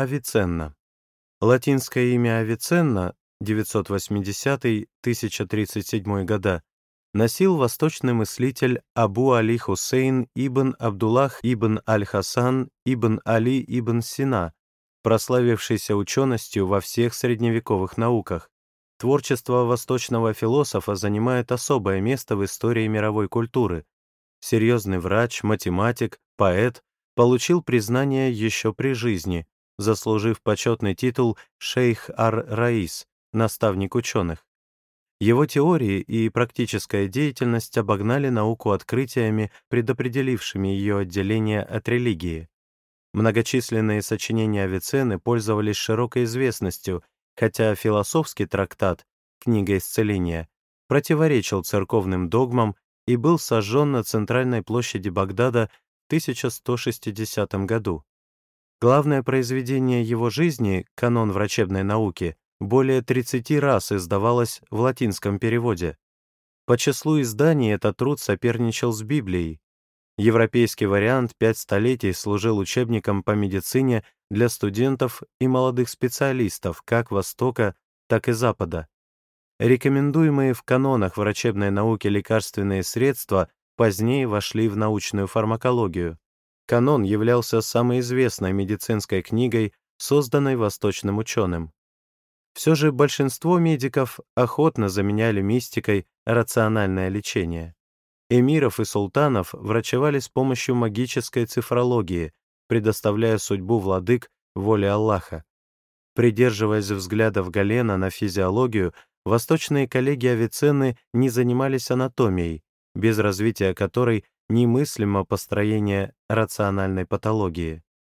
Авиценна. Латинское имя Авиценна 980-1037 года носил восточный мыслитель Абу Али Хусейн ибн Абдуллах ибн Аль-Хасан ибн Али ибн Сина, прославившийся ученостью во всех средневековых науках. Творчество восточного философа занимает особое место в истории мировой культуры. Серьезный врач, математик, поэт получил признание еще при жизни, заслужив почетный титул «Шейх ар-Раис», наставник ученых. Его теории и практическая деятельность обогнали науку открытиями, предопределившими ее отделение от религии. Многочисленные сочинения Авиценны пользовались широкой известностью хотя философский трактат «Книга исцеления» противоречил церковным догмам и был сожжен на центральной площади Багдада в 1160 году. Главное произведение его жизни, канон врачебной науки, более 30 раз издавалось в латинском переводе. По числу изданий этот труд соперничал с Библией, Европейский вариант пять столетий служил учебником по медицине для студентов и молодых специалистов как Востока, так и Запада. Рекомендуемые в канонах врачебной науки лекарственные средства позднее вошли в научную фармакологию. Канон являлся самой известной медицинской книгой, созданной восточным ученым. Все же большинство медиков охотно заменяли мистикой рациональное лечение. Эмиров и султанов врачевали с помощью магической цифрологии, предоставляя судьбу владык воле Аллаха. Придерживаясь взглядов Галена на физиологию, восточные коллеги Авиценны не занимались анатомией, без развития которой немыслимо построение рациональной патологии.